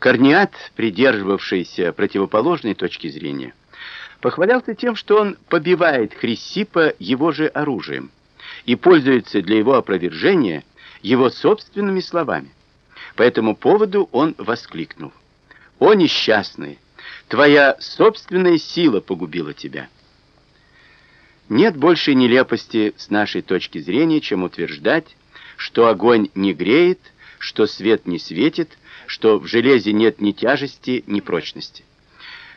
Корниат, придерживавшийся противоположной точки зрения, похвалялся тем, что он побивает Хрисипа его же оружием и пользуется для его опровержения его собственными словами. По этому поводу он воскликнул: "О несчастный, твоя собственная сила погубила тебя". Нет большей нелепости с нашей точки зрения, чем утверждать, что огонь не греет, что свет не светит, что в железе нет ни тяжести, ни прочности.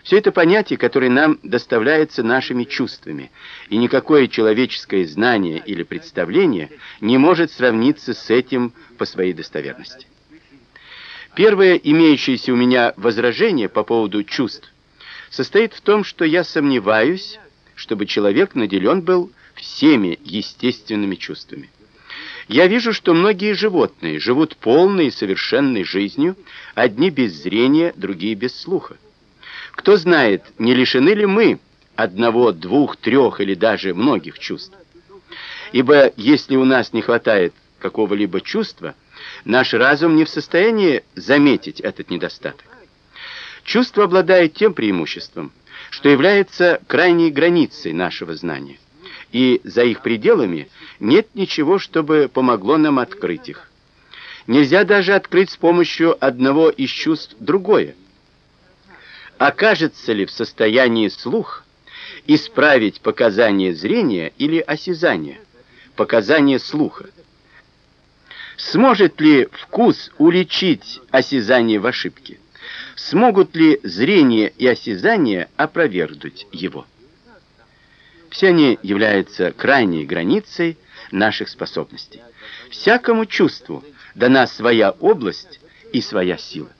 Все это понятия, которые нам доставляются нашими чувствами, и никакое человеческое знание или представление не может сравниться с этим по своей достоверности. Первое имеющееся у меня возражение по поводу чувств состоит в том, что я сомневаюсь, чтобы человек наделен был всеми естественными чувствами. Я вижу, что многие животные живут полной и совершенной жизнью, одни без зрения, другие без слуха. Кто знает, не лишены ли мы одного, двух, трех или даже многих чувств? Ибо если у нас не хватает какого-либо чувства, наш разум не в состоянии заметить этот недостаток. Чувство обладает тем преимуществом, что является крайней границей нашего знания. И за их пределами нет ничего, чтобы помогло нам открыть их. Нельзя даже открыть с помощью одного из чувств другое окажется ли в состоянии слух исправить показания зрения или осязания, показания слуха. Сможет ли вкус уличить осязание в ошибке? Смогут ли зрение и осязание опровергнуть его? Все они являются крайней границей наших способностей. Всякому чувству дана своя область и своя сила.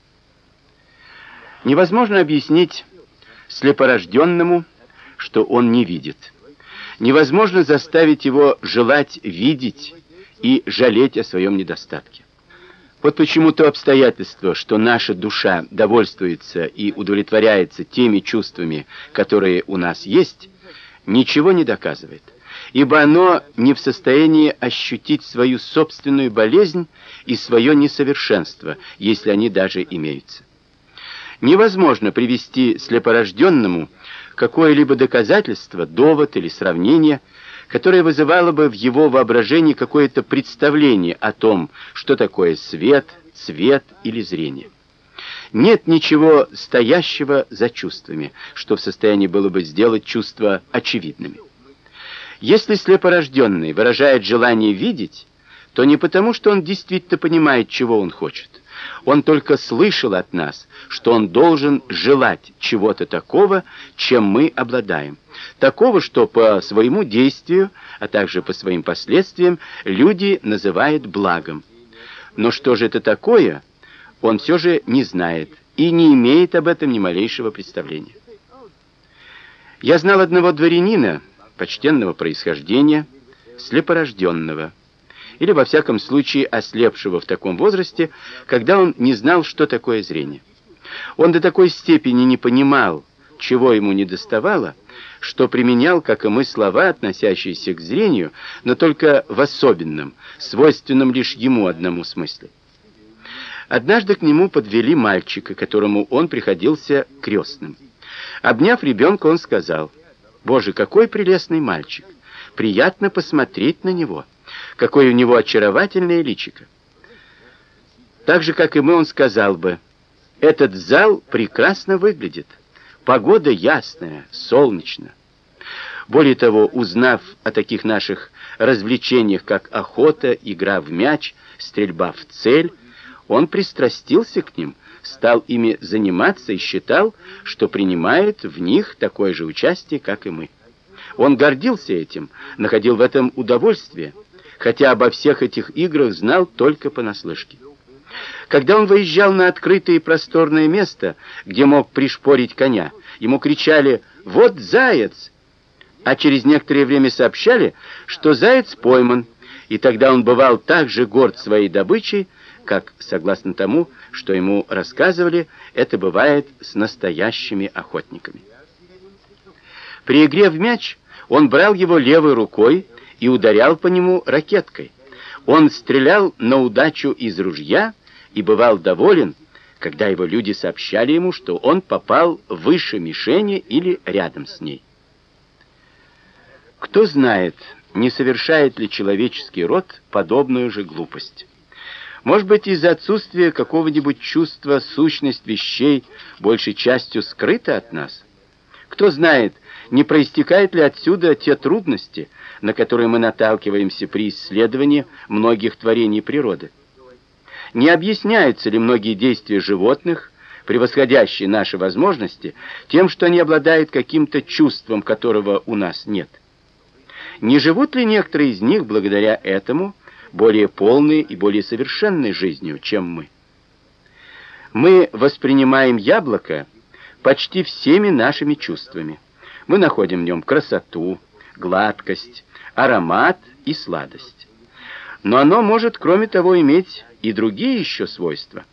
Невозможно объяснить слепорожденному, что он не видит. Невозможно заставить его желать видеть и жалеть о своем недостатке. Вот почему то обстоятельство, что наша душа довольствуется и удовлетворяется теми чувствами, которые у нас есть, ничего не доказывает, ибо оно не в состоянии ощутить свою собственную болезнь и свое несовершенство, если они даже имеются. Невозможно привести слепорожденному какое-либо доказательство, довод или сравнение, которое вызывало бы в его воображении какое-то представление о том, что такое свет, цвет или зрение. Нет ничего стоящего за чувствами, что в состоянии было бы сделать чувства очевидными. Если слепорожденный выражает желание видеть, то не потому, что он действительно понимает, чего он хочет, он только слышал от нас, что он должен желать чего-то такого, чем мы обладаем. Такого, что по своему действию, а также по своим последствиям люди называют благом. Но что же это такое, он все же не знает и не имеет об этом ни малейшего представления. Я знал одного дворянина, почтенного происхождения, слепорожденного, или во всяком случае ослепшего в таком возрасте, когда он не знал, что такое зрение. Он до такой степени не понимал, чего ему недоставало, что применял, как и мы, слова, относящиеся к зрению, но только в особенном, свойственном лишь ему одному смысле. Однажды к нему подвели мальчика, которому он приходился крестным. Обняв ребенка, он сказал: "Боже, какой прелестный мальчик! Приятно посмотреть на него" какое у него очаровательное личико. Так же, как и мы, он сказал бы, этот зал прекрасно выглядит. Погода ясная, солнечно. Более того, узнав о таких наших развлечениях, как охота, игра в мяч, стрельба в цель, он пристрастился к ним, стал ими заниматься и считал, что принимает в них такое же участие, как и мы. Он гордился этим, находил в этом удовольствие хотя обо всех этих играх знал только понаслышке. Когда он выезжал на открытое и просторное место, где мог пришпорить коня, ему кричали: "Вот заяц!" А через некоторое время сообщали, что заяц пойман, и тогда он бывал так же горд своей добычей, как, согласно тому, что ему рассказывали, это бывает с настоящими охотниками. При игре в мяч он брал его левой рукой и ударял по нему ракеткой. Он стрелял на удачу из ружья и бывал доволен, когда его люди сообщали ему, что он попал выше мишени или рядом с ней. Кто знает, не совершает ли человеческий род подобную же глупость. Может быть, из-за отсутствия какого-нибудь чувства сущность вещей большей частью скрыта от нас? Кто знает, не проистекают ли отсюда те трудности, на которые мы наталкиваемся при исследовании многих творений природы? Не объясняются ли многие действия животных, превосходящие наши возможности, тем, что они обладают каким-то чувством, которого у нас нет? Не живут ли некоторые из них благодаря этому более полной и более совершенной жизнью, чем мы? Мы воспринимаем яблоко почти всеми нашими чувствами. Мы находим в нем красоту, гладкость, аромат и сладость. Но оно может, кроме того, иметь и другие еще свойства,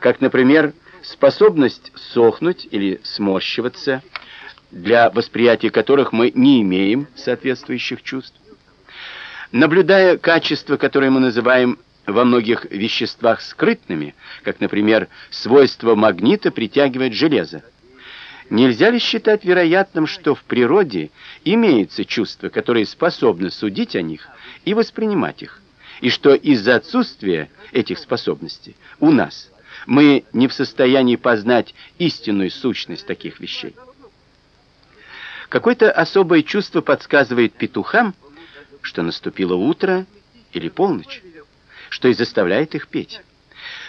как, например, способность сохнуть или сморщиваться, для восприятия которых мы не имеем соответствующих чувств. Наблюдая качества, которые мы называем во многих веществах скрытными, как, например, свойство магнита притягивать железо, нельзя ли считать вероятным, что в природе имеются чувства, которые способны судить о них и воспринимать их, и что из-за отсутствия этих способностей у нас мы не в состоянии познать истинную сущность таких вещей? Какое-то особое чувство подсказывает петухам, что наступило утро или полночь, что и заставляет их петь.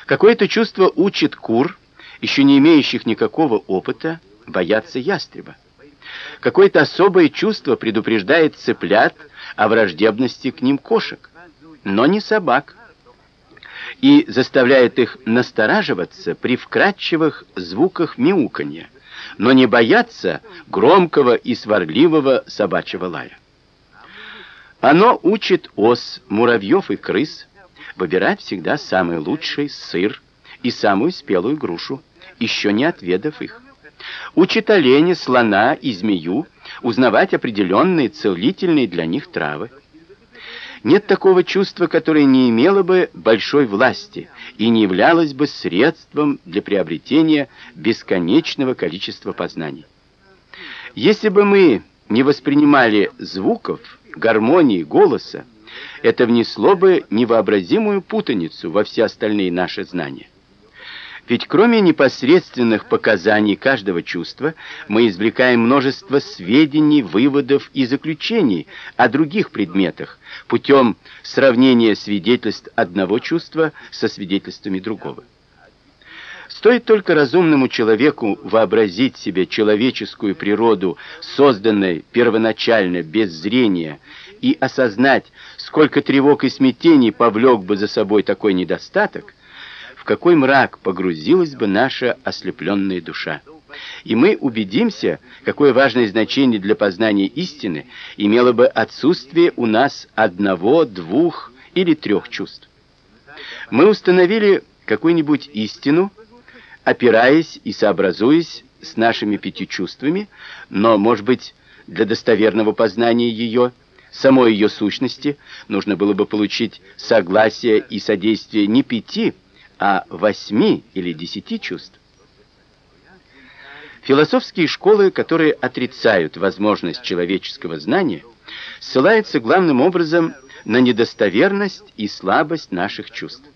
Какое-то чувство учит кур, еще не имеющих никакого опыта, бояться ястреба. Какое-то особое чувство предупреждает цыплят о враждебности к ним кошек, но не собак, и заставляет их настораживаться при вкрадчивых звуках мяуканья но не бояться громкого и сварливого собачьего лая. Оно учит ос, муравьев и крыс выбирать всегда самый лучший сыр и самую спелую грушу, еще не отведав их. Учит оленя, слона и змею узнавать определенные целительные для них травы. Нет такого чувства, которое не имело бы большой власти и не являлось бы средством для приобретения бесконечного количества познаний. Если бы мы не воспринимали звуков, гармонии, голоса, это внесло бы невообразимую путаницу во все остальные наши знания. Ведь кроме непосредственных показаний каждого чувства, мы извлекаем множество сведений, выводов и заключений о других предметах путем сравнения свидетельств одного чувства со свидетельствами другого. Стоит только разумному человеку вообразить себе человеческую природу, созданной первоначально без зрения, и осознать, сколько тревог и смятений повлек бы за собой такой недостаток, в какой мрак погрузилась бы наша ослепленная душа. И мы убедимся, какое важное значение для познания истины имело бы отсутствие у нас одного, двух или трех чувств. Мы установили какую-нибудь истину, опираясь и сообразуясь с нашими пятью чувствами, но, может быть, для достоверного познания ее, самой ее сущности, нужно было бы получить согласие и содействие не пяти, а восьми или десяти чувств. Философские школы, которые отрицают возможность человеческого знания, ссылаются главным образом на недостоверность и слабость наших чувств.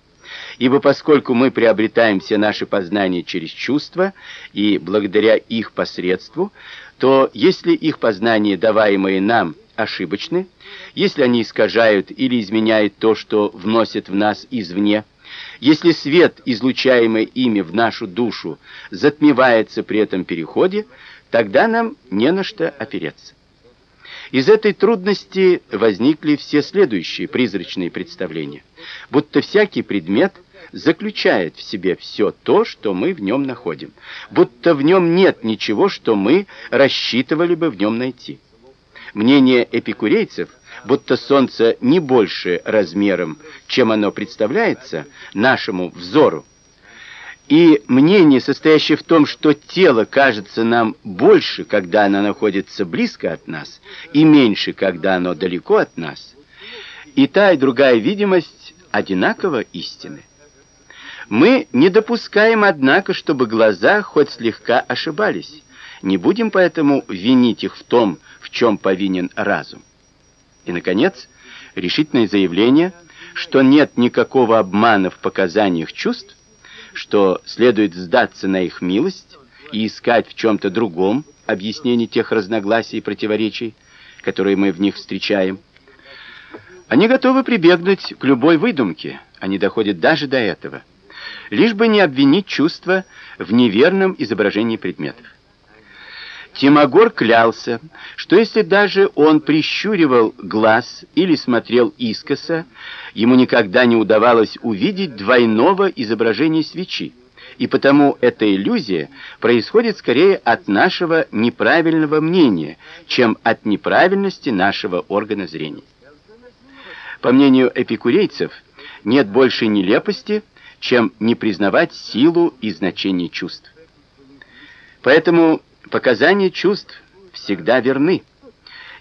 Ибо поскольку мы приобретаем все наши познания через чувства и благодаря их посредству, то если их познания, даваемые нам, ошибочны, если они искажают или изменяют то, что вносят в нас извне, если свет, излучаемый ими в нашу душу, затмевается при этом переходе, тогда нам не на что опереться. Из этой трудности возникли все следующие призрачные представления, будто всякий предмет заключает в себе все то, что мы в нем находим, будто в нем нет ничего, что мы рассчитывали бы в нем найти. Мнение эпикурейцев – будто солнце не больше размером, чем оно представляется нашему взору. И мнение, состоящее в том, что тело кажется нам больше, когда оно находится близко от нас, и меньше, когда оно далеко от нас, и та и другая видимость одинаково истины. Мы не допускаем, однако, чтобы глаза хоть слегка ошибались. Не будем поэтому винить их в том, в чем повинен разум. И наконец, решительное заявление, что нет никакого обмана в показаниях чувств, что следует сдаться на их милость и искать в чем то другом объяснение тех разногласий и противоречий, которые мы в них встречаем. Они готовы прибегнуть к любой выдумке, они доходят даже до этого, лишь бы не обвинить чувства в неверном изображении предметов. Тимогор клялся, что если даже он прищуривал глаз или смотрел искоса, ему никогда не удавалось увидеть двойного изображения свечи, и потому эта иллюзия происходит скорее от нашего неправильного мнения, чем от неправильности нашего органа зрения. По мнению эпикурейцев, нет больше нелепости, чем не признавать силу и значение чувств. Поэтому показания чувств всегда верны.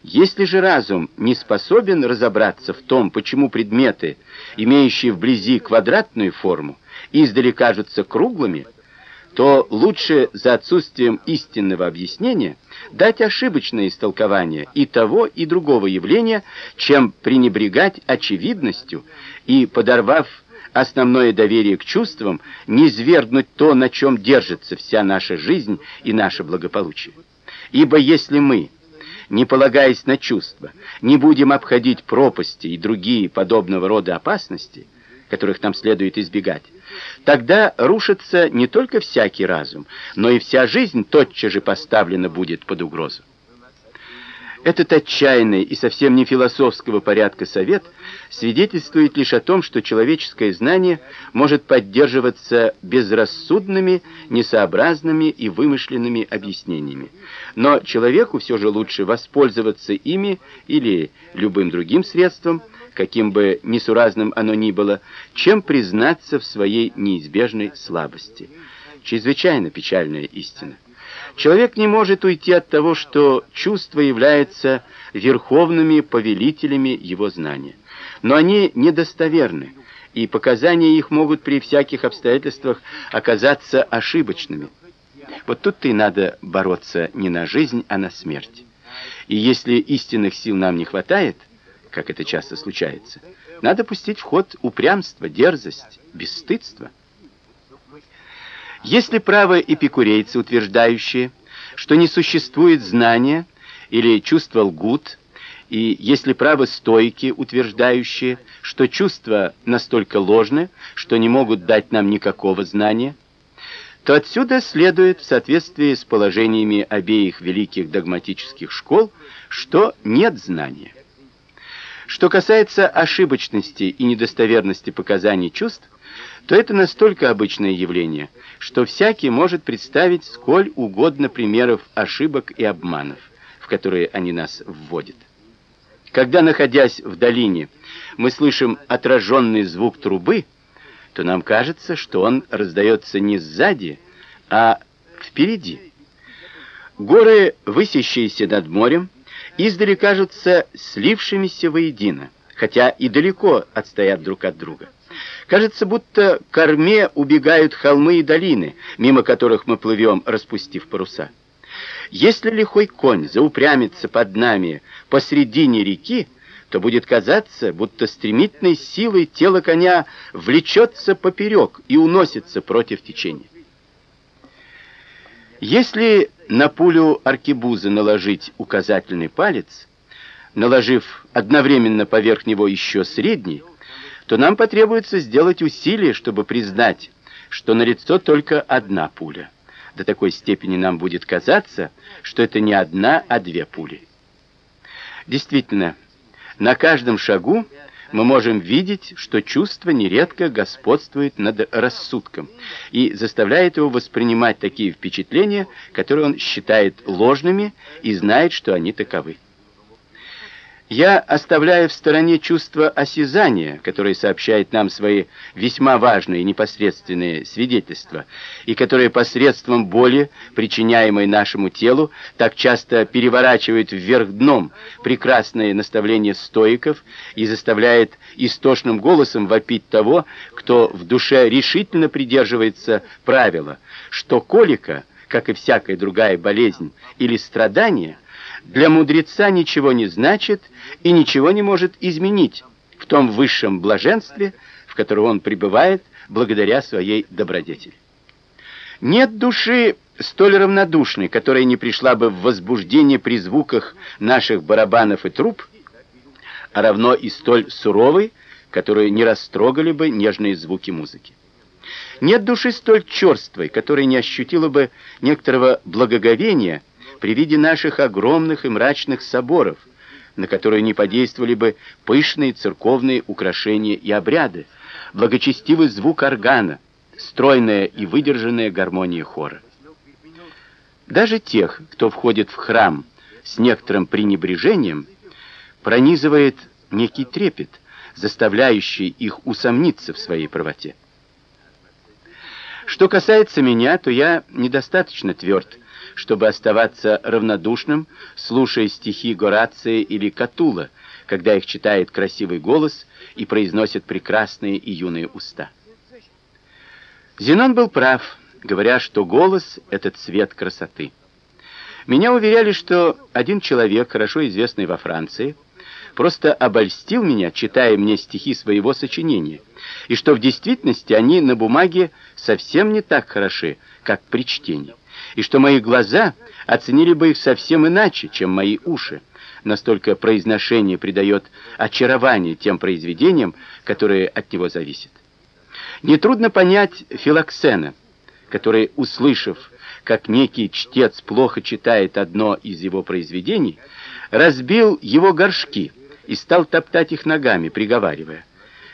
Если же разум не способен разобраться в том, почему предметы, имеющие вблизи квадратную форму, издали кажутся круглыми, то лучше за отсутствием истинного объяснения дать ошибочное истолкование и того, и другого явления, чем пренебрегать очевидностью и, подорвав основное доверие к чувствам, не свергнуть то, на чем держится вся наша жизнь и наше благополучие. Ибо если мы, не полагаясь на чувства, не будем обходить пропасти и другие подобного рода опасности, которых нам следует избегать, тогда рушится не только всякий разум, но и вся жизнь тотчас же поставлена будет под угрозу. Этот отчаянный и совсем не философского порядка совет свидетельствует лишь о том, что человеческое знание может поддерживаться безрассудными, несообразными и вымышленными объяснениями. Но человеку все же лучше воспользоваться ими или любым другим средством, каким бы несуразным оно ни было, чем признаться в своей неизбежной слабости. Чрезвычайно печальная истина. Человек не может уйти от того, что чувства являются верховными повелителями его знания. Но они недостоверны, и показания их могут при всяких обстоятельствах оказаться ошибочными. Вот тут-то и надо бороться не на жизнь, а на смерть. И если истинных сил нам не хватает, как это часто случается, надо пустить в ход упрямство, дерзость, бесстыдство. Если правы эпикурейцы, утверждающие, что не существует знания или чувства лгут, и если правы стойки, утверждающие, что чувства настолько ложны, что не могут дать нам никакого знания, то отсюда следует в соответствии с положениями обеих великих догматических школ, что нет знания. Что касается ошибочности и недостоверности показаний чувств, то это настолько обычное явление, что всякий может представить сколь угодно примеров ошибок и обманов, в которые они нас вводят. Когда, находясь в долине, мы слышим отраженный звук трубы, то нам кажется, что он раздается не сзади, а впереди. Горы, высящиеся над морем, издали кажутся слившимися воедино, хотя и далеко отстоят друг от друга. Кажется, будто к корме убегают холмы и долины, мимо которых мы плывем, распустив паруса. Если лихой конь заупрямится под нами посредине реки, то будет казаться, будто стремительной силой тело коня влечется поперек и уносится против течения. Если на пулю аркебузы наложить указательный палец, наложив одновременно поверх него еще средний, то нам потребуется сделать усилие, чтобы признать, что на лицо только одна пуля. До такой степени нам будет казаться, что это не одна, а две пули. Действительно, на каждом шагу мы можем видеть, что чувство нередко господствует над рассудком и заставляет его воспринимать такие впечатления, которые он считает ложными и знает, что они таковы. Я оставляю в стороне чувство осязания, которое сообщает нам свои весьма важные непосредственные свидетельства, и которое посредством боли, причиняемой нашему телу, так часто переворачивает вверх дном прекрасные наставления стоиков и заставляет истошным голосом вопить того, кто в душе решительно придерживается правила, что колика, как и всякая другая болезнь или страдание – для мудреца ничего не значит и ничего не может изменить в том высшем блаженстве, в котором он пребывает благодаря своей добродетели. Нет души столь равнодушной, которая не пришла бы в возбуждение при звуках наших барабанов и труб, а равно и столь суровой, которую не растрогали бы нежные звуки музыки. Нет души столь черствой, которая не ощутила бы некоторого благоговения при виде наших огромных и мрачных соборов, на которые не подействовали бы пышные церковные украшения и обряды, благочестивый звук органа, стройная и выдержанная гармония хора. Даже тех, кто входит в храм с некоторым пренебрежением, пронизывает некий трепет, заставляющий их усомниться в своей правоте. Что касается меня, то я недостаточно тверд, чтобы оставаться равнодушным, слушая стихи Горация или Катула, когда их читает красивый голос и произносят прекрасные и юные уста. Зенон был прав, говоря, что голос — это цвет красоты. Меня уверяли, что один человек, хорошо известный во Франции, просто обольстил меня, читая мне стихи своего сочинения, и что в действительности они на бумаге совсем не так хороши, как при чтении и что мои глаза оценили бы их совсем иначе, чем мои уши. Настолько произношение придает очарование тем произведениям, которые от него зависят. Нетрудно понять Филоксена, который, услышав, как некий чтец плохо читает одно из его произведений, разбил его горшки и стал топтать их ногами, приговаривая: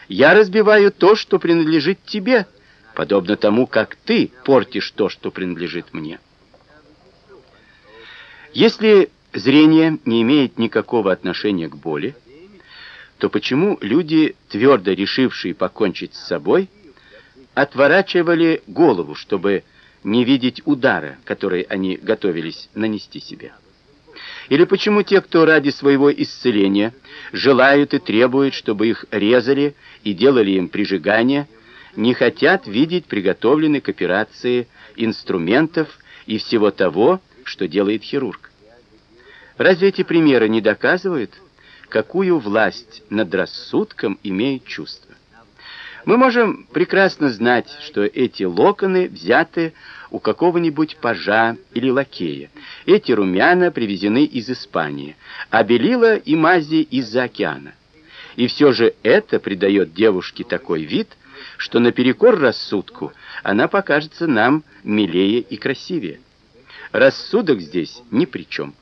"Я разбиваю то, что принадлежит тебе, подобно тому, как ты портишь то, что принадлежит мне". Если зрение не имеет никакого отношения к боли, то почему люди, твердо решившие покончить с собой, отворачивали голову, чтобы не видеть удара, который они готовились нанести себе? Или почему те, кто ради своего исцеления желают и требуют, чтобы их резали и делали им прижигание, не хотят видеть приготовленные к операции инструментов и всего того, что делает хирург. Разве эти примеры не доказывают, какую власть над рассудком имеет чувство? Мы можем прекрасно знать, что эти локоны взяты у какого-нибудь пажа или лакея. Эти румяна привезены из Испании, а белила и мази из-за океана. И все же это придает девушке такой вид, что наперекор рассудку она покажется нам милее и красивее. Рассудок здесь ни при чем.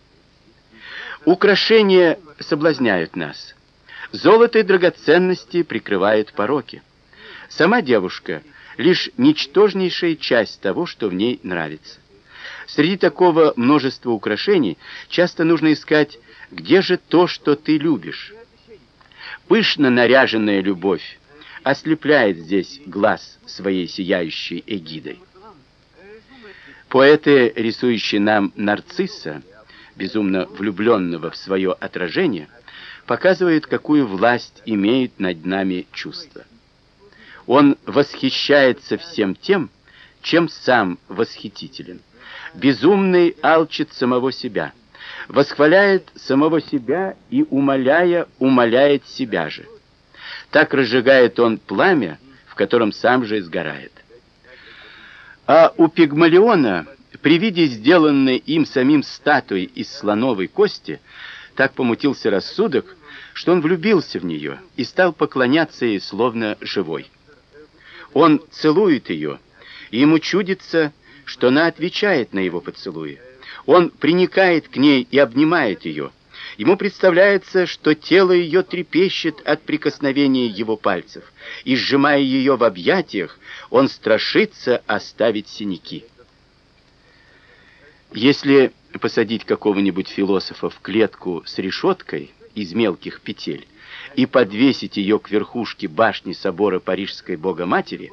Украшения соблазняют нас. Золото и драгоценности прикрывают пороки. Сама девушка лишь ничтожнейшая часть того, что в ней нравится. Среди такого множества украшений часто нужно искать, где же то, что ты любишь. Пышно наряженная любовь ослепляет здесь глаз своей сияющей эгидой. Поэты, рисующие нам нарцисса, безумно влюбленного в свое отражение, показывает, какую власть имеет над нами чувство. Он восхищается всем тем, чем сам восхитителен. Безумный алчит самого себя, восхваляет самого себя и, умоляя, умоляет себя же. Так разжигает он пламя, в котором сам же сгорает. А у Пигмалиона при виде сделанной им самим статуи из слоновой кости так помутился рассудок, что он влюбился в нее и стал поклоняться ей словно живой. Он целует ее, и ему чудится, что она отвечает на его поцелуи. Он приникает к ней и обнимает ее. Ему представляется, что тело ее трепещет от прикосновения его пальцев, и сжимая ее в объятиях, он страшится оставить синяки. Если посадить какого-нибудь философа в клетку с решеткой из мелких петель и подвесить ее к верхушке башни собора Парижской Богоматери,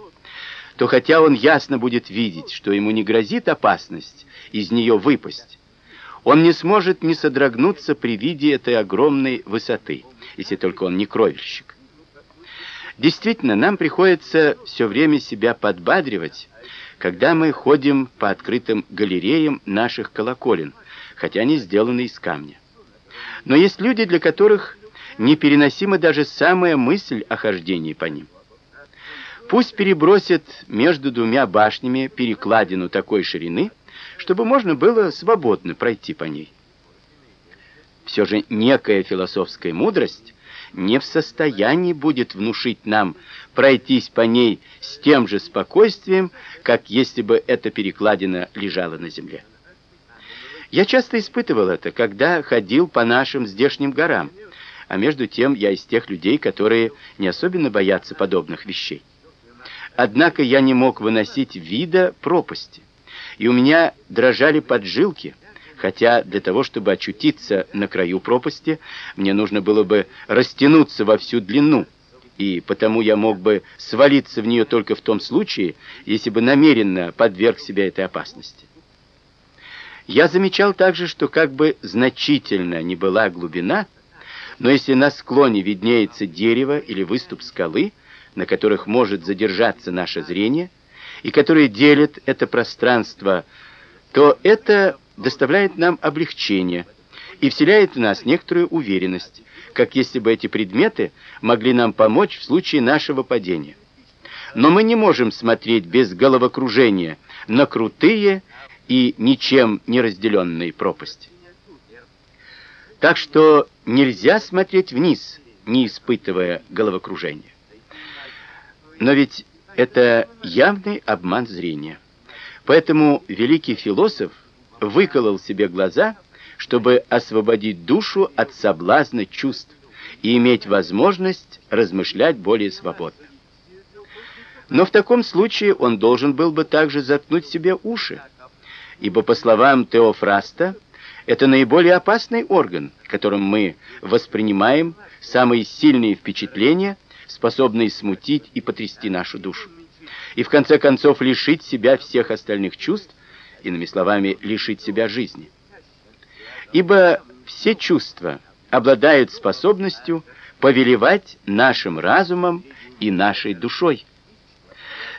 то хотя он ясно будет видеть, что ему не грозит опасность из нее выпасть, он не сможет не содрогнуться при виде этой огромной высоты, если только он не кровельщик. Действительно, нам приходится все время себя подбадривать, когда мы ходим по открытым галереям наших колоколен, хотя они сделаны из камня. Но есть люди, для которых непереносима даже самая мысль о хождении по ним. Пусть перебросят между двумя башнями перекладину такой ширины, чтобы можно было свободно пройти по ней. Все же некая философская мудрость не в состоянии будет внушить нам пройтись по ней с тем же спокойствием, как если бы эта перекладина лежала на земле. Я часто испытывал это, когда ходил по нашим здешним горам, а между тем я из тех людей, которые не особенно боятся подобных вещей. Однако я не мог выносить вида пропасти, и у меня дрожали поджилки, хотя для того, чтобы очутиться на краю пропасти, мне нужно было бы растянуться во всю длину, и потому я мог бы свалиться в нее только в том случае, если бы намеренно подверг себя этой опасности. Я замечал также, что как бы значительно ни была глубина, но если на склоне виднеется дерево или выступ скалы, на которых может задержаться наше зрение, и которые делят это пространство, то это доставляет нам облегчение и вселяет в нас некоторую уверенность, как если бы эти предметы могли нам помочь в случае нашего падения. Но мы не можем смотреть без головокружения на крутые и ничем не разделенные пропасти. Так что нельзя смотреть вниз, не испытывая головокружения. Но ведь это явный обман зрения. Поэтому великий философ выколол себе глаза, чтобы освободить душу от соблазна чувств и иметь возможность размышлять более свободно. Но в таком случае он должен был бы также заткнуть себе уши, ибо по словам Теофраста, это наиболее опасный орган, которым мы воспринимаем самые сильные впечатления, способные смутить и потрясти нашу душу. И в конце концов лишить себя всех остальных чувств, иными словами, лишить себя жизни. Ибо все чувства обладают способностью повелевать нашим разумом и нашей душой.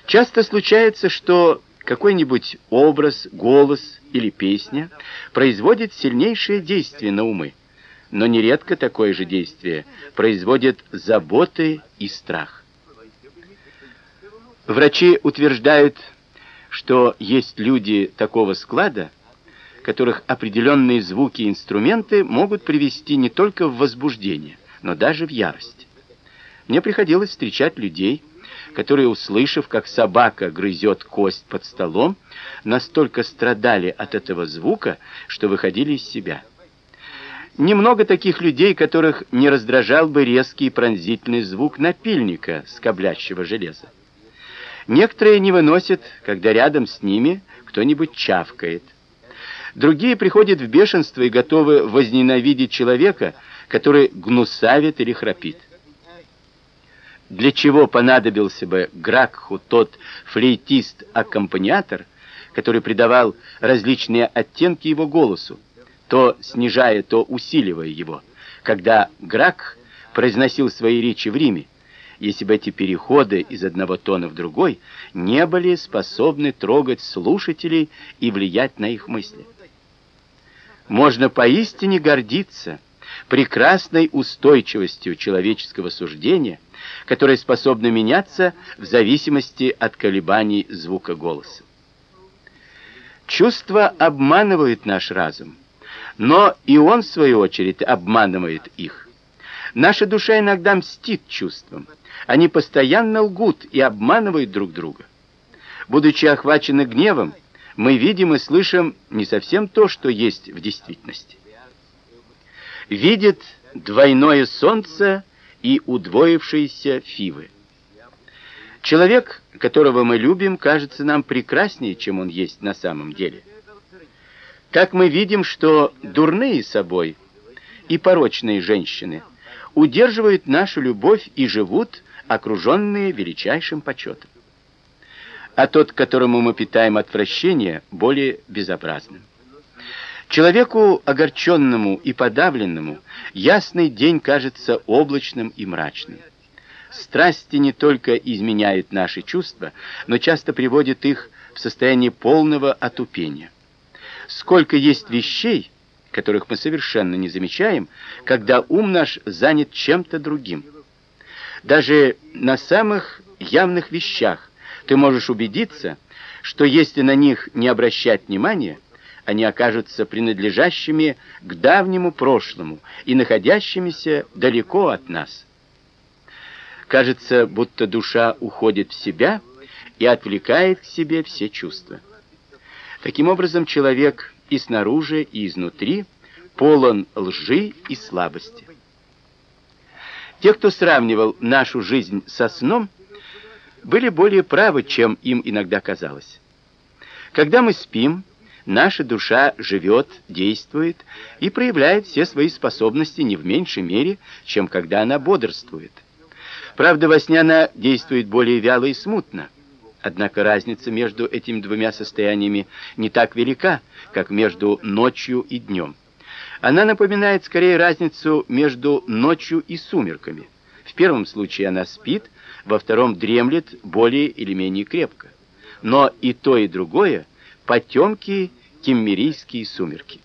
Часто случается, что какой-нибудь образ, голос или песня производит сильнейшее действие на умы, но нередко такое же действие производит заботы и страх. Врачи утверждают, что есть люди такого склада, которых определенные звуки и инструменты могут привести не только в возбуждение, но даже в ярость. Мне приходилось встречать людей, которые, услышав, как собака грызет кость под столом, настолько страдали от этого звука, что выходили из себя. Немного таких людей, которых не раздражал бы резкий пронзительный звук напильника скоблящего железа. Некоторые не выносят, когда рядом с ними кто-нибудь чавкает. Другие приходят в бешенство и готовы возненавидеть человека, который гнусавит или храпит. Для чего понадобился бы Гракху тот флейтист-аккомпаниатор, который придавал различные оттенки его голосу, то снижая, то усиливая его, когда Гракх произносил свои речи в Риме, если бы эти переходы из одного тона в другой не были способны трогать слушателей и влиять на их мысли. Можно поистине гордиться прекрасной устойчивостью человеческого суждения, которое способно меняться в зависимости от колебаний звука голоса. Чувства обманывают наш разум, но и он в свою очередь обманывает их. Наша душа иногда мстит чувствам. Они постоянно лгут и обманывают друг друга. Будучи охвачены гневом, мы видим и слышим не совсем то, что есть в действительности. Видит двойное солнце и удвоившиеся фивы. Человек, которого мы любим, кажется нам прекраснее, чем он есть на самом деле. Так мы видим, что дурные собой и порочные женщины удерживают нашу любовь и живут окруженные величайшим почетом. А тот, которому мы питаем отвращение, более безобразным. Человеку огорченному и подавленному ясный день кажется облачным и мрачным. Страсти не только изменяют наши чувства, но часто приводят их в состояние полного отупения. Сколько есть вещей, которых мы совершенно не замечаем, когда ум наш занят чем-то другим. Даже на самых явных вещах ты можешь убедиться, что если на них не обращать внимания, они окажутся принадлежащими к давнему прошлому и находящимися далеко от нас. Кажется, будто душа уходит в себя и отвлекает к себе все чувства. Таким образом, человек и снаружи, и изнутри полон лжи и слабости. Те, кто сравнивал нашу жизнь со сном, были более правы, чем им иногда казалось. Когда мы спим, наша душа живет, действует и проявляет все свои способности не в меньшей мере, чем когда она бодрствует. Правда, во сне она действует более вяло и смутно. Однако разница между этими двумя состояниями не так велика, как между ночью и днем. Она напоминает скорее разницу между ночью и сумерками. В первом случае она спит, во втором дремлет более или менее крепко. Но и то, и другое потемки киммерийские сумерки.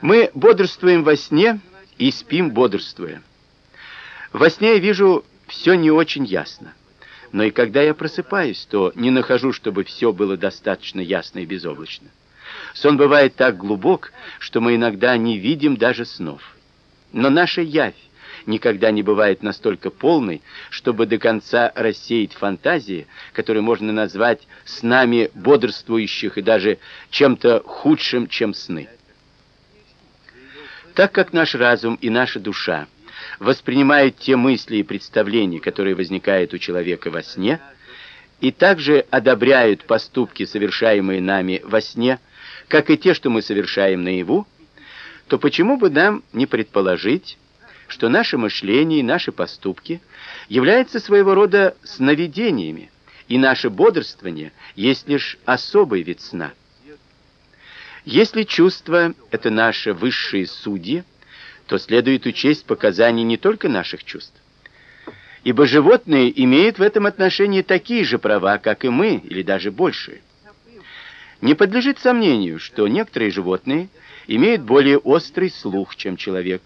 Мы бодрствуем во сне и спим бодрствуя. Во сне я вижу все не очень ясно. Но и когда я просыпаюсь, то не нахожу, чтобы все было достаточно ясно и безоблачно. Сон бывает так глубок, что мы иногда не видим даже снов. Но наша явь никогда не бывает настолько полной, чтобы до конца рассеять фантазии, которые можно назвать снами бодрствующих и даже чем-то худшим, чем сны. Так как наш разум и наша душа воспринимают те мысли и представления, которые возникают у человека во сне, и также одобряют поступки, совершаемые нами во сне, как и те, что мы совершаем наяву, то почему бы нам не предположить, что наше мышление и наши поступки являются своего рода сновидениями, и наше бодрствование есть лишь особый вид сна. Если чувство это наши высшие судьи, то следует учесть показания не только наших чувств. Ибо животные имеют в этом отношении такие же права, как и мы, или даже большие. Не подлежит сомнению, что некоторые животные имеют более острый слух, чем человек,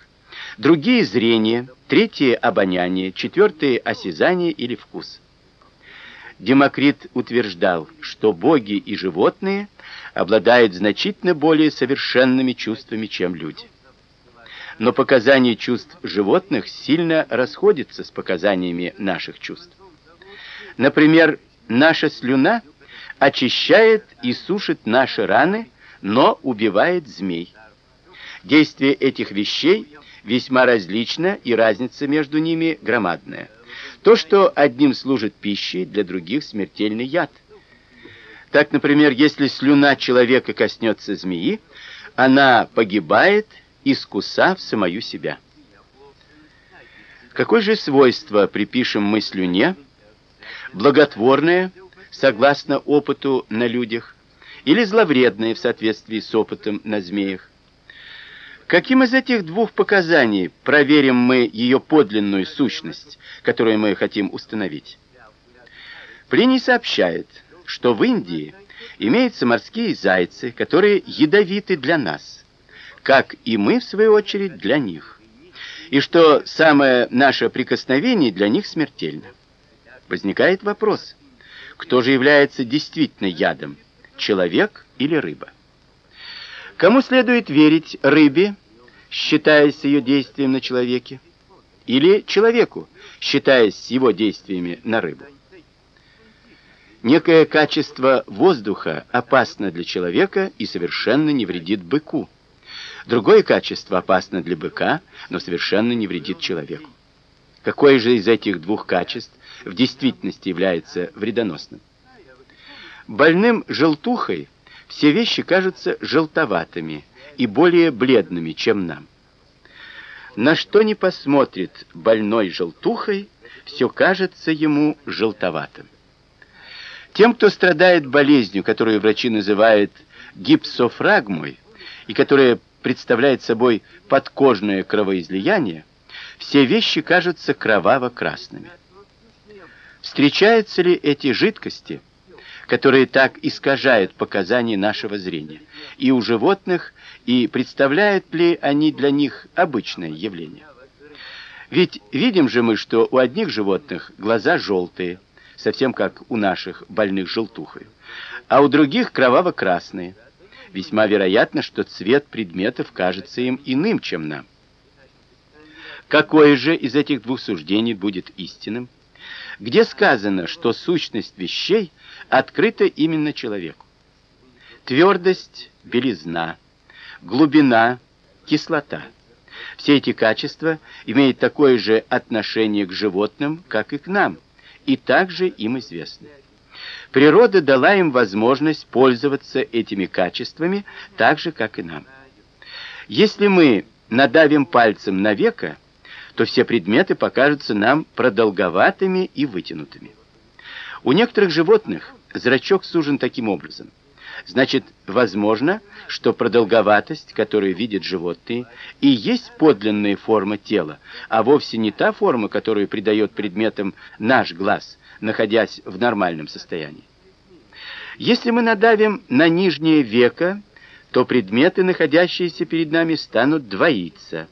другие зрение, третье обоняние, четвертое осязание или вкус. Демокрит утверждал, что боги и животные обладают значительно более совершенными чувствами, чем люди но показания чувств животных сильно расходятся с показаниями наших чувств. Например, наша слюна очищает и сушит наши раны, но убивает змей. Действие этих вещей весьма различно, и разница между ними громадная. То, что одним служит пищей, для других смертельный яд. Так, например, если слюна человека коснется змеи, она погибает искусав самую себя. Какое же свойство припишем мы слюне? Благотворное, согласно опыту на людях, или зловредное в соответствии с опытом на змеях? Каким из этих двух показаний проверим мы ее подлинную сущность, которую мы хотим установить? Плиний сообщает, что в Индии имеются морские зайцы, которые ядовиты для нас как и мы в свою очередь для них. И что самое наше прикосновение для них смертельно. Возникает вопрос: кто же является действительно ядом, человек или рыба? Кому следует верить: рыбе, считаясь ее действием на человеке, или человеку, считаясь его действиями на рыбу? Некое качество воздуха опасно для человека и совершенно не вредит быку. Другое качество опасно для быка, но совершенно не вредит человеку. Какое же из этих двух качеств в действительности является вредоносным? Больным желтухой все вещи кажутся желтоватыми и более бледными, чем нам. На что не посмотрит больной желтухой, все кажется ему желтоватым. Тем, кто страдает болезнью, которую врачи называют гипсофрагмой, и которая представляет собой подкожное кровоизлияние, все вещи кажутся кроваво-красными. Встречаются ли эти жидкости, которые так искажают показания нашего зрения, и у животных, и представляют ли они для них обычное явление? Ведь видим же мы, что у одних животных глаза желтые, совсем как у наших больных желтухой, а у других кроваво-красные. Весьма вероятно, что цвет предметов кажется им иным, чем нам. Какое же из этих двух суждений будет истинным? Где сказано, что сущность вещей открыта именно человеку? Твердость, белизна, глубина, кислота. Все эти качества имеют такое же отношение к животным, как и к нам, и также им известны. Природа дала им возможность пользоваться этими качествами так же, как и нам. Если мы надавим пальцем на веко, то все предметы покажутся нам продолговатыми и вытянутыми. У некоторых животных зрачок сужен таким образом. Значит, возможно, что продолговатость, которую видят животные, и есть подлинная форма тела, а вовсе не та форма, которую придает предметам наш глаз, находясь в нормальном состоянии. Если мы надавим на нижнее веко, то предметы, находящиеся перед нами, станут двоиться.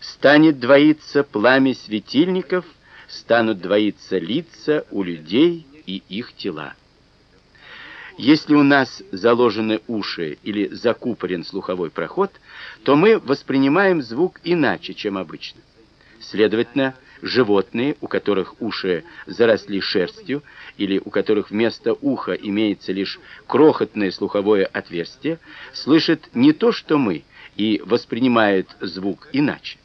Станет двоиться пламя светильников, станут двоиться лица у людей и их тела. Если у нас заложены уши или закупорен слуховой проход, то мы воспринимаем звук иначе, чем обычно. Следовательно, животные, у которых уши заросли шерстью или у которых вместо уха имеется лишь крохотное слуховое отверстие, слышат не то, что мы, и воспринимают звук иначе.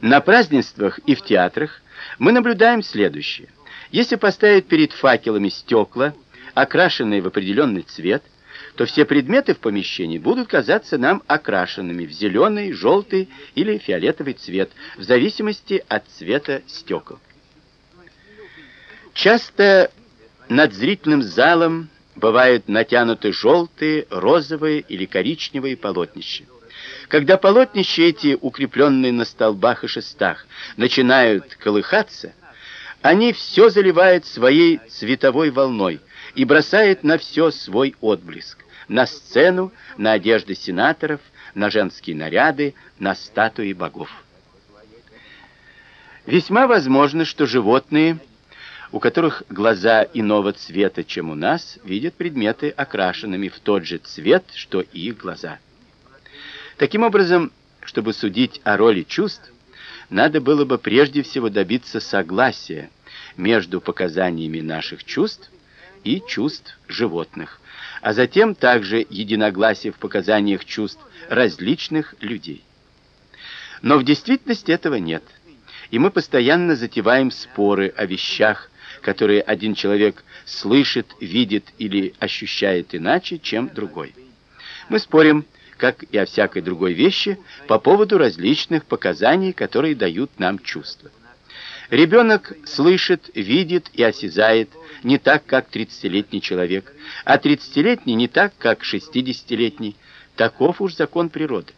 На празднествах и в театрах мы наблюдаем следующее. Если поставить перед факелами стекла, окрашенные в определенный цвет, то все предметы в помещении будут казаться нам окрашенными в зеленый, желтый или фиолетовый цвет, в зависимости от цвета стекол. Часто над зрительным залом бывают натянуты желтые, розовые или коричневые полотнища. Когда полотнища эти, укрепленные на столбах и шестах, начинают колыхаться, они все заливают своей цветовой волной – и бросает на все свой отблеск. На сцену, на одежды сенаторов, на женские наряды, на статуи богов. Весьма возможно, что животные, у которых глаза иного цвета, чем у нас, видят предметы окрашенными в тот же цвет, что и их глаза. Таким образом, чтобы судить о роли чувств, надо было бы прежде всего добиться согласия между показаниями наших чувств и чувств животных, а затем также единогласие в показаниях чувств различных людей. Но в действительности этого нет. И мы постоянно затеваем споры о вещах, которые один человек слышит, видит или ощущает иначе, чем другой. Мы спорим, как и о всякой другой вещи, по поводу различных показаний, которые дают нам чувства. Ребенок слышит, видит и осязает не так, как тридцатилетний человек, а тридцатилетний не так, как шестидесятилетний. Таков уж закон природы.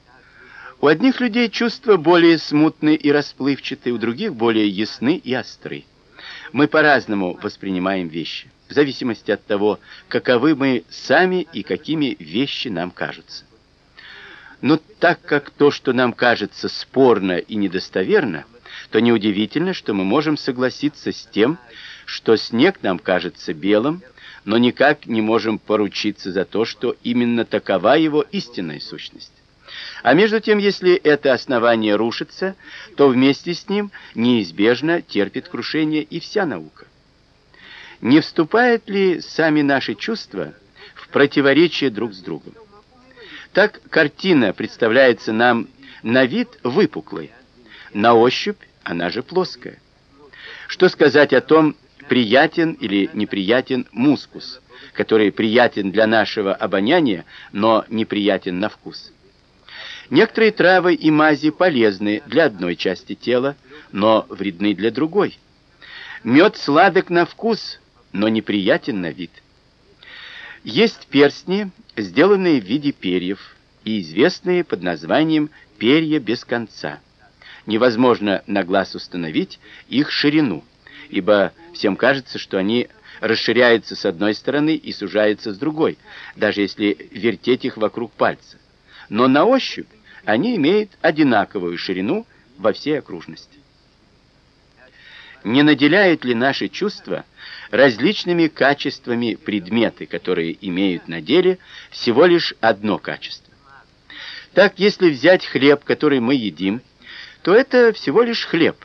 У одних людей чувства более смутны и расплывчаты, у других более ясны и остры. Мы по-разному воспринимаем вещи, в зависимости от того, каковы мы сами и какими вещи нам кажутся. Но так как то, что нам кажется спорно и недостоверно, то неудивительно, что мы можем согласиться с тем, что снег нам кажется белым, но никак не можем поручиться за то, что именно такова его истинная сущность. А между тем, если это основание рушится, то вместе с ним неизбежно терпит крушение и вся наука. Не вступают ли сами наши чувства в противоречие друг с другом? Так картина представляется нам на вид выпуклой, на ощупь она же плоская. Что сказать о том, приятен или неприятен мускус, который приятен для нашего обоняния, но неприятен на вкус? Некоторые травы и мази полезны для одной части тела, но вредны для другой. Мед сладок на вкус, но неприятен на вид. Есть перстни, сделанные в виде перьев и известные под названием перья без конца. Невозможно на глаз установить их ширину, ибо всем кажется, что они расширяются с одной стороны и сужаются с другой, даже если вертеть их вокруг пальца. Но на ощупь они имеют одинаковую ширину во всей окружности. Не наделяют ли наши чувства различными качествами предметы, которые имеют на деле всего лишь одно качество? Так, если взять хлеб, который мы едим, то это всего лишь хлеб.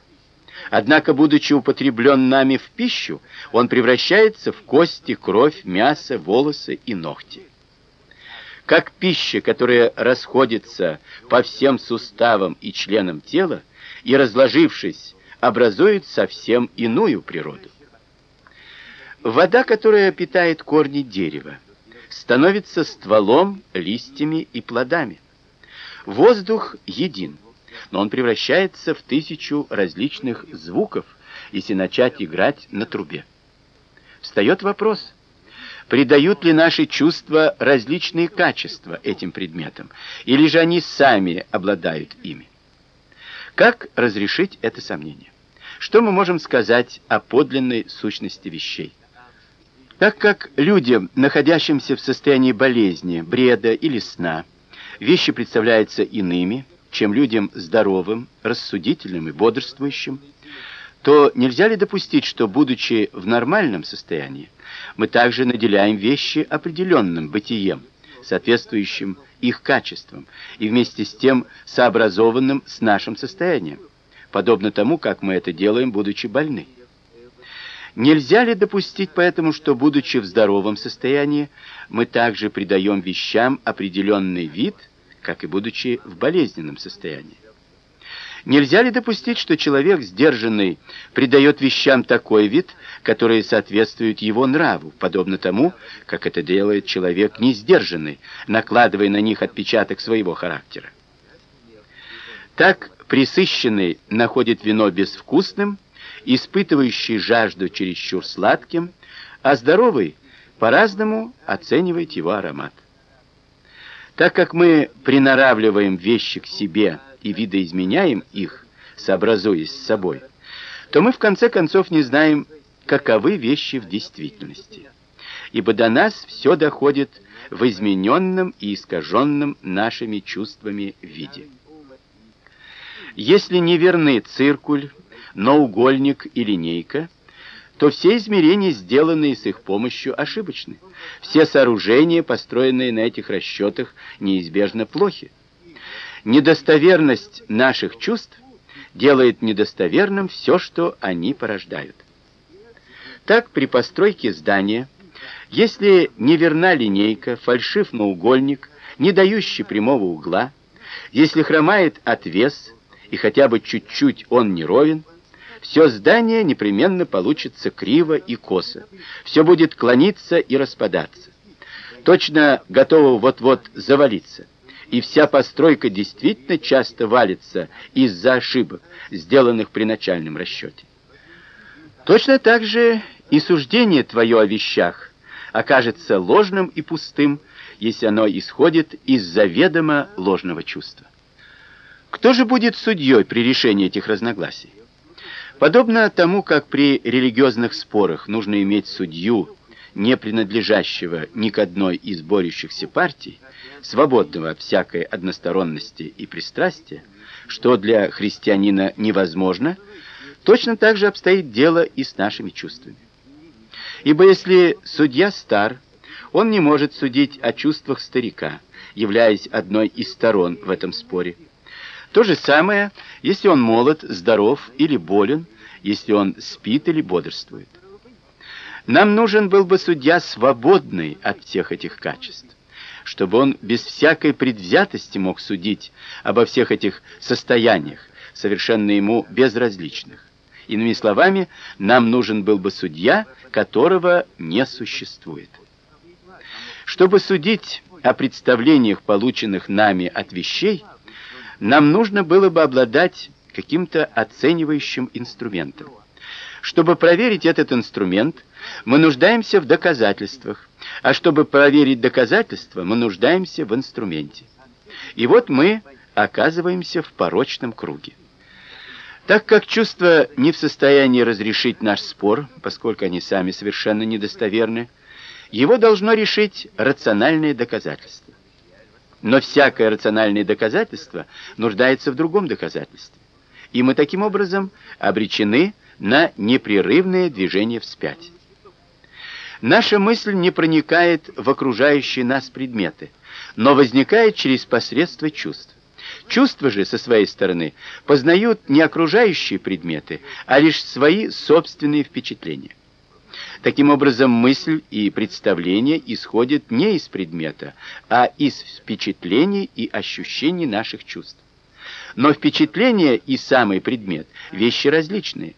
Однако, будучи употреблен нами в пищу, он превращается в кости, кровь, мясо, волосы и ногти. Как пища, которая расходится по всем суставам и членам тела и, разложившись, образует совсем иную природу. Вода, которая питает корни дерева, становится стволом, листьями и плодами. Воздух един, но он превращается в тысячу различных звуков, если начать играть на трубе. Встает вопрос: придают ли наши чувства различные качества этим предметам, или же они сами обладают ими? Как разрешить это сомнение? Что мы можем сказать о подлинной сущности вещей? Так как людям, находящимся в состоянии болезни, бреда или сна, вещи представляются иными, чем людям здоровым, рассудительным и бодрствующим, то нельзя ли допустить, что, будучи в нормальном состоянии, мы также наделяем вещи определенным бытием, соответствующим их качествам и вместе с тем сообразованным с нашим состоянием, подобно тому, как мы это делаем, будучи больны. Нельзя ли допустить поэтому, что будучи в здоровом состоянии, мы также придаем вещам определенный вид, как и будучи в болезненном состоянии? Нельзя ли допустить, что человек сдержанный придает вещам такой вид, который соответствует его нраву, подобно тому, как это делает человек несдержанный, накладывая на них отпечаток своего характера? Так присыщенный находит вино безвкусным, испытывающий жажду чересчур сладким, а здоровый по-разному оценивает его аромат. Так как мы приноравливаем вещи к себе и видоизменяем их, сообразуясь с собой, то мы в конце концов не знаем, каковы вещи в действительности. Ибо до нас все доходит в измененном и искаженном нашими чувствами виде. Если неверны циркуль, наугольник и линейка, то все измерения, сделанные с их помощью, ошибочны. Все сооружения, построенные на этих расчетах, неизбежно плохи. Недостоверность наших чувств делает недостоверным все, что они порождают. Так при постройке здания, если неверна линейка, фальшив наугольник, не дающий прямого угла, если хромает отвес и хотя бы чуть-чуть он не ровен, все здание непременно получится криво и косо. Все будет клониться и распадаться. Точно готово вот-вот завалиться. И вся постройка действительно часто валится из-за ошибок, сделанных при начальном расчете. Точно так же и суждение твое о вещах окажется ложным и пустым, если оно исходит из заведомо ложного чувства. Кто же будет судьей при решении этих разногласий? Подобно тому, как при религиозных спорах нужно иметь судью, не принадлежащего ни к одной из борющихся партий, свободного от всякой односторонности и пристрастия, что для христианина невозможно, точно так же обстоит дело и с нашими чувствами. Ибо если судья стар, он не может судить о чувствах старика, являясь одной из сторон в этом споре. То же самое, если он молод, здоров или болен, если он спит или бодрствует. Нам нужен был бы судья свободный от всех этих качеств, чтобы он без всякой предвзятости мог судить обо всех этих состояниях, совершенно ему безразличных. Иными словами, нам нужен был бы судья, которого не существует. Чтобы судить о представлениях, полученных нами от вещей, нам нужно было бы обладать каким-то оценивающим инструментом. Чтобы проверить этот инструмент, мы нуждаемся в доказательствах, а чтобы проверить доказательства, мы нуждаемся в инструменте. И вот мы оказываемся в порочном круге. Так как чувства не в состоянии разрешить наш спор, поскольку они сами совершенно недостоверны, его должно решить рациональное доказательство. Но всякое рациональное доказательство нуждается в другом доказательстве. И мы таким образом обречены на непрерывное движение вспять. Наша мысль не проникает в окружающие нас предметы, но возникает через посредство чувств. Чувства же со своей стороны познают не окружающие предметы, а лишь свои собственные впечатления. Таким образом, мысль и представление исходят не из предмета, а из впечатлений и ощущений наших чувств. Но впечатление и самый предмет вещи различные.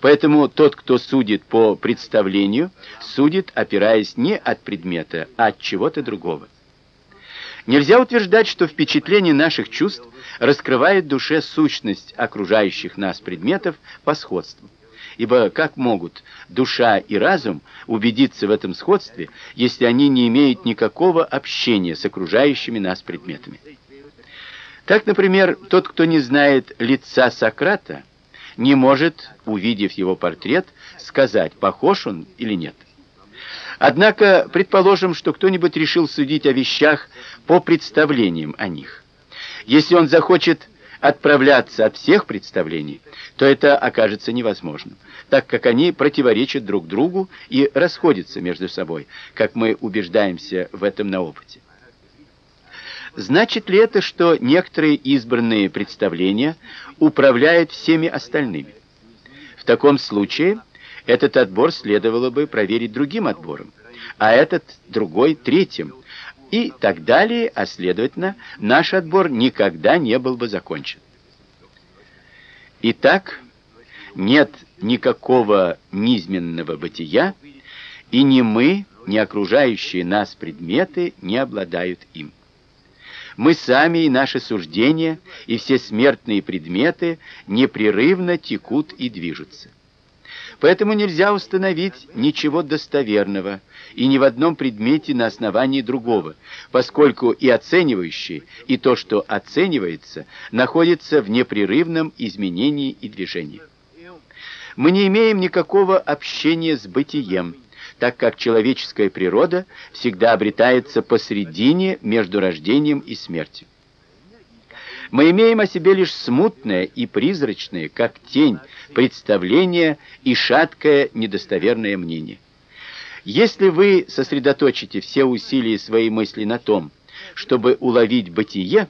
Поэтому тот, кто судит по представлению, судит, опираясь не от предмета, а от чего-то другого. Нельзя утверждать, что впечатление наших чувств раскрывает душе сущность окружающих нас предметов по сходству. Ибо как могут душа и разум убедиться в этом сходстве, если они не имеют никакого общения с окружающими нас предметами? Так, например, тот, кто не знает лица Сократа, не может, увидев его портрет, сказать, похож он или нет. Однако, предположим, что кто-нибудь решил судить о вещах по представлениям о них. Если он захочет отправляться от всех представлений, то это окажется невозможным, так как они противоречат друг другу и расходятся между собой, как мы убеждаемся в этом на опыте. Значит ли это, что некоторые избранные представления управляют всеми остальными? В таком случае этот отбор следовало бы проверить другим отбором, а этот другой третьим, и так далее, а следовательно, наш отбор никогда не был бы закончен. Итак, нет никакого низменного бытия, и ни мы, ни окружающие нас предметы не обладают им. Мы сами и наши суждения, и все смертные предметы непрерывно текут и движутся. Поэтому нельзя установить ничего достоверного и ни в одном предмете на основании другого, поскольку и оценивающий, и то, что оценивается, находится в непрерывном изменении и движении. Мы не имеем никакого общения с бытием, так как человеческая природа всегда обретается посредине между рождением и смертью. Мы имеем о себе лишь смутное и призрачное, как тень, представление и шаткое недостоверное мнение. Если вы сосредоточите все усилия своей мысли на том, чтобы уловить бытие,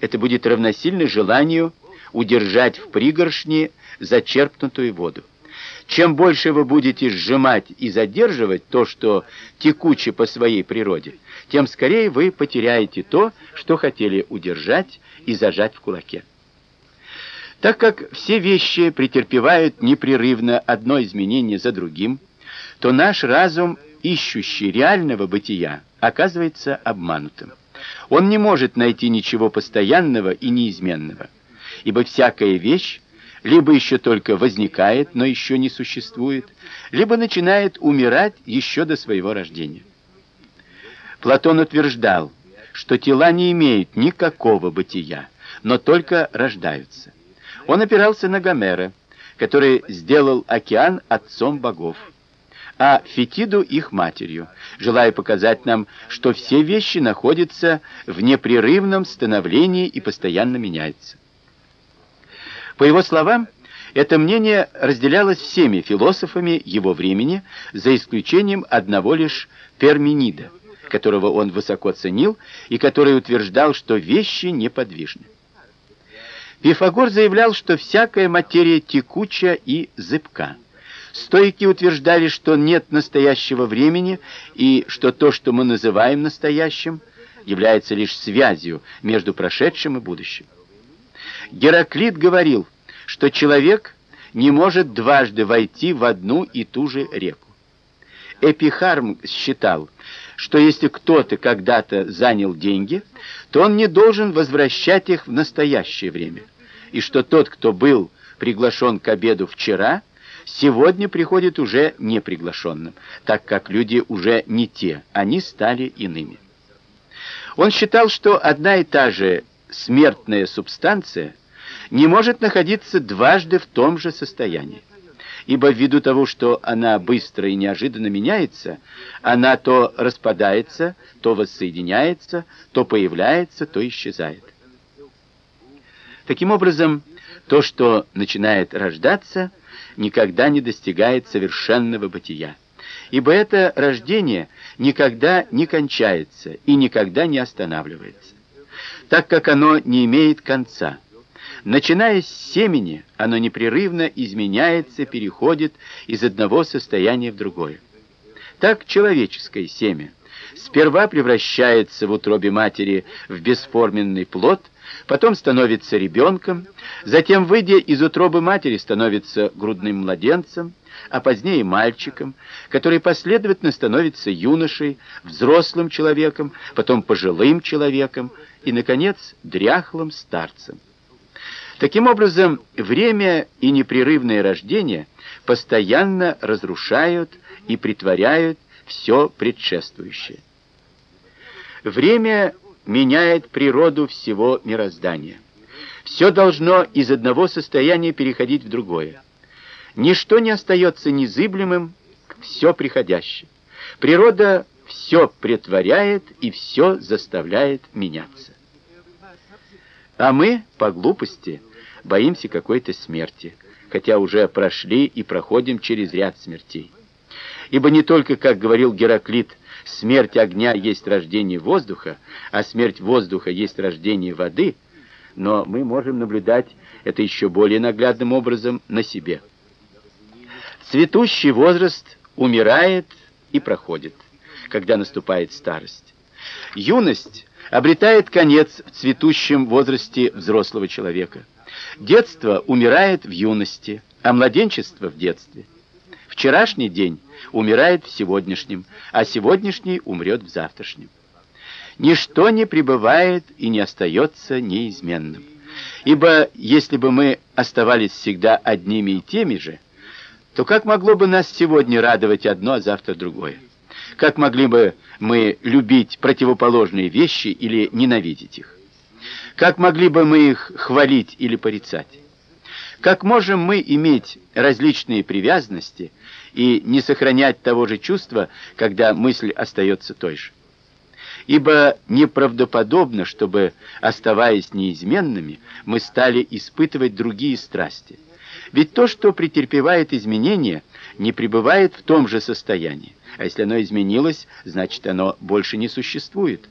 это будет равносильно желанию удержать в пригоршне зачерпнутую воду. Чем больше вы будете сжимать и задерживать то, что текуче по своей природе, тем скорее вы потеряете то, что хотели удержать и зажать в кулаке. Так как все вещи претерпевают непрерывно одно изменение за другим, то наш разум, ищущий реального бытия, оказывается обманутым. Он не может найти ничего постоянного и неизменного, ибо всякая вещь либо еще только возникает, но еще не существует, либо начинает умирать еще до своего рождения. Платон утверждал, что тела не имеют никакого бытия, но только рождаются. Он опирался на Гомера, который сделал океан отцом богов, а Фетиду их матерью, желая показать нам, что все вещи находятся в непрерывном становлении и постоянно меняются. По его словам, это мнение разделялось всеми философами его времени, за исключением одного лишь Перменида, которого он высоко ценил и который утверждал, что вещи неподвижны. Пифагор заявлял, что всякая материя текуча и зыбка. Стоики утверждали, что нет настоящего времени и что то, что мы называем настоящим, является лишь связью между прошедшим и будущим. Гераклит говорил, что человек не может дважды войти в одну и ту же реку. Эпихарм считал, что если кто-то когда-то занял деньги, то он не должен возвращать их в настоящее время, и что тот, кто был приглашен к обеду вчера, сегодня приходит уже неприглашенным, так как люди уже не те, они стали иными. Он считал, что одна и та же смертная субстанция не может находиться дважды в том же состоянии. Ибо ввиду того, что она быстро и неожиданно меняется, она то распадается, то воссоединяется, то появляется, то исчезает. Таким образом, то, что начинает рождаться, никогда не достигает совершенного бытия. Ибо это рождение никогда не кончается и никогда не останавливается, так как оно не имеет конца. Начиная с семени, оно непрерывно изменяется, переходит из одного состояния в другое. Так человеческое семя сперва превращается в утробе матери в бесформенный плод, потом становится ребенком, затем, выйдя из утробы матери, становится грудным младенцем, а позднее мальчиком, который последовательно становится юношей, взрослым человеком, потом пожилым человеком и, наконец, дряхлым старцем. Таким образом, время и непрерывное рождение постоянно разрушают и притворяют все предшествующее. Время меняет природу всего мироздания. Все должно из одного состояния переходить в другое. Ничто не остается незыблемым, все приходящее. Природа все претворяет и все заставляет меняться. А мы, по глупости, боимся какой-то смерти, хотя уже прошли и проходим через ряд смертей. Ибо не только, как говорил Гераклит, смерть огня есть рождение воздуха, а смерть воздуха есть рождение воды, но мы можем наблюдать это еще более наглядным образом на себе. Цветущий возраст умирает и проходит, когда наступает старость. Юность обретает конец в цветущем возрасте взрослого человека. Детство умирает в юности, а младенчество в детстве. Вчерашний день умирает в сегодняшнем, а сегодняшний умрет в завтрашнем. Ничто не пребывает и не остается неизменным. Ибо если бы мы оставались всегда одними и теми же, то как могло бы нас сегодня радовать одно, а завтра другое? Как могли бы мы любить противоположные вещи или ненавидеть их? Как могли бы мы их хвалить или порицать? Как можем мы иметь различные привязанности и не сохранять того же чувства, когда мысль остается той же? Ибо неправдоподобно, чтобы, оставаясь неизменными, мы стали испытывать другие страсти – ведь то, что претерпевает изменения, не пребывает в том же состоянии. А если оно изменилось, значит, оно больше не существует.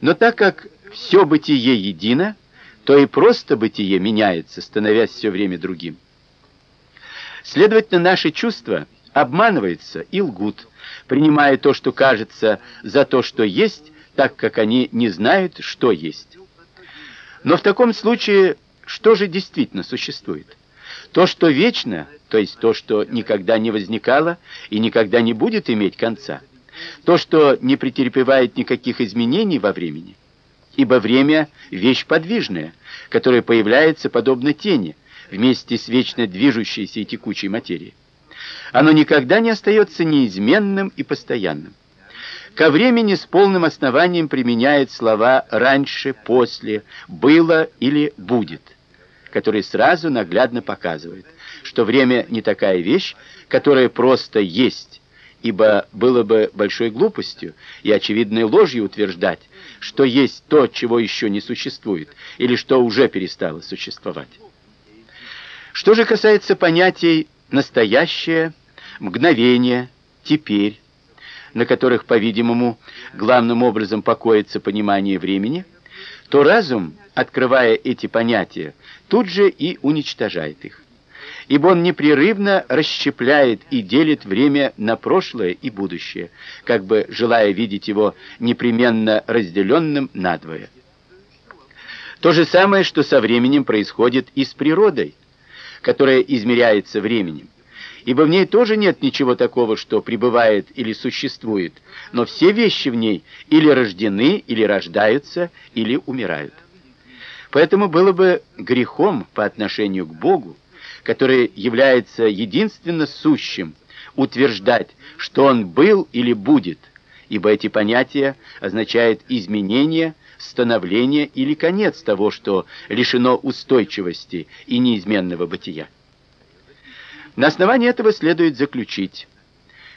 Но так как все бытие едино, то и просто бытие меняется, становясь все время другим. Следовательно, наши чувства обманываются и лгут, принимая то, что кажется, за то, что есть, так как они не знают, что есть. Но в таком случае что же действительно существует? То, что вечно, то есть то, что никогда не возникало и никогда не будет иметь конца. То, что не претерпевает никаких изменений во времени. Ибо время вещь подвижная, которая появляется подобно тени вместе с вечно движущейся и текучей материей. Оно никогда не остается неизменным и постоянным. Ко времени с полным основанием применяет слова раньше, после, было или будет который сразу наглядно показывает, что время не такая вещь, которая просто есть, ибо было бы большой глупостью и очевидной ложью утверждать, что есть то, чего еще не существует, или что уже перестало существовать. Что же касается понятий «настоящее», «мгновение», «теперь», на которых, по-видимому, главным образом покоится понимание времени, то разум, открывая эти понятия, тут же и уничтожает их. Ибо он непрерывно расщепляет и делит время на прошлое и будущее, как бы желая видеть его непременно разделенным надвое. То же самое, что со временем происходит и с природой, которая измеряется временем. ибо в ней тоже нет ничего такого, что пребывает или существует, но все вещи в ней или рождены, или рождаются, или умирают. Поэтому было бы грехом по отношению к Богу, который является единственно сущим, утверждать, что он был или будет, ибо эти понятия означают изменение, становление или конец того, что лишено устойчивости и неизменного бытия. На основании этого следует заключить,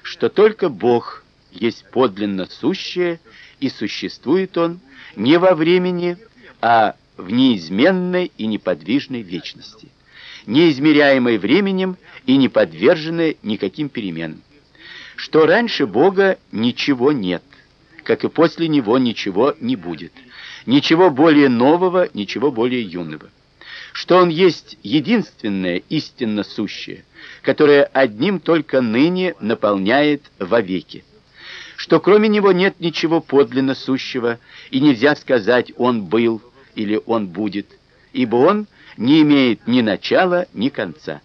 что только Бог есть подлинно сущее, и существует он не во времени, а в неизменной и неподвижной вечности, неизмеряемой временем и не подверженной никаким переменам. Что раньше Бога ничего нет, как и после него ничего не будет. Ничего более нового, ничего более юного. Что он есть единственное истинно сущее, которое одним только ныне наполняет вовеки. Что кроме него нет ничего подлинно сущего, и нельзя сказать он был или он будет, ибо он не имеет ни начала, ни конца.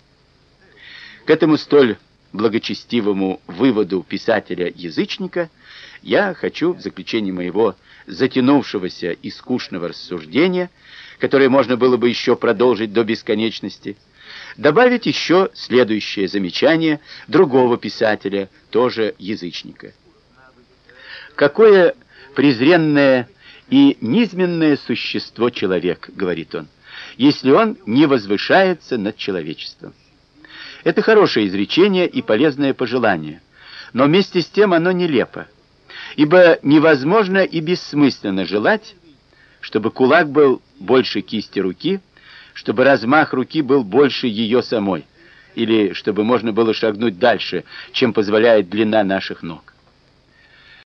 К этому столь благочестивому выводу писателя-язычника я хочу в заключение моего затянувшегося и скучного рассуждения, которое можно было бы еще продолжить до бесконечности, добавить еще следующее замечание другого писателя, тоже язычника. Какое презренное и низменное существо человек, говорит он, если он не возвышается над человечеством. Это хорошее изречение и полезное пожелание, но вместе с тем оно нелепо. Ибо невозможно и бессмысленно желать, чтобы кулак был больше кисти руки, чтобы размах руки был больше ее самой, или чтобы можно было шагнуть дальше, чем позволяет длина наших ног.